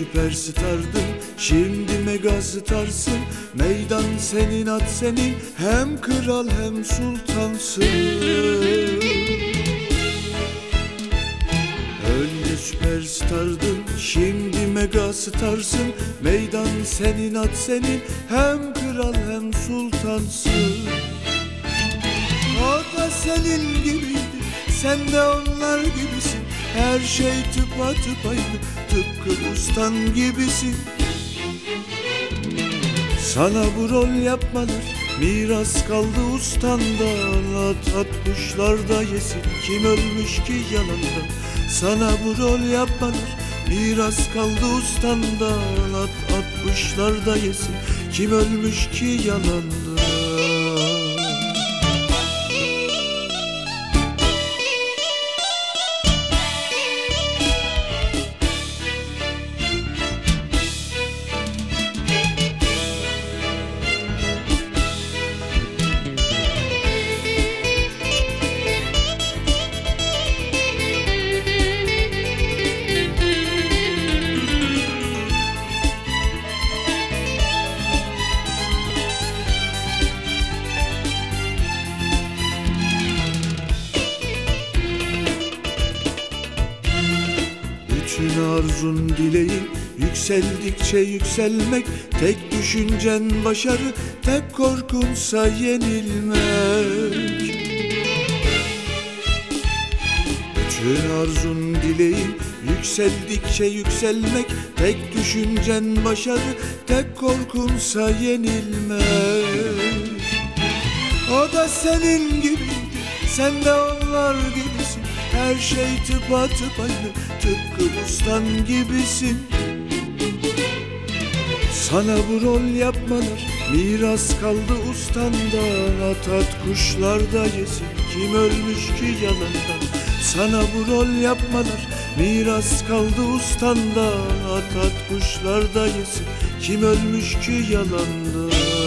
süperstardın Şimdi mega starsın. Meydan senin at senin Hem kral hem sultansın. Önce süperstardın Şimdi mega starsın. Meydan senin at senin Hem kral hem sultansın. O da senin gibiydi Sen de onlar gibisin Her şey tıpatıp aynı Tıpkı ustan gibisin Sana bu rol yapmalar Miras kaldı ustandan At kuşlar da yesin Kim ölmüş ki yalandan? Sana bu rol yapmalar Miras kaldı ustandan At kuşlar da yesin Kim ölmüş ki yalandan Bütün arzun dileğin Yükseldikçe yükselmek. Tek düşüncen başarı Tek korkunsa yenilmek. Bütün arzun dileğin Yükseldikçe yükselmek. Tek düşüncen başarı Tek korkunsa yenilmek. O da senin gibiydi Sen de onlar gibisin Her şey tıpatıp aynı Tıpkı ustan gibisin. Sana bu rol yapmalar Miras kaldı ustandan At at kuşlar da yesin. Kim ölmüş ki yalandan? Sana bu rol yapmalar Miras kaldı ustandan At at kuşlar da yesin. Kim ölmüş ki yalandan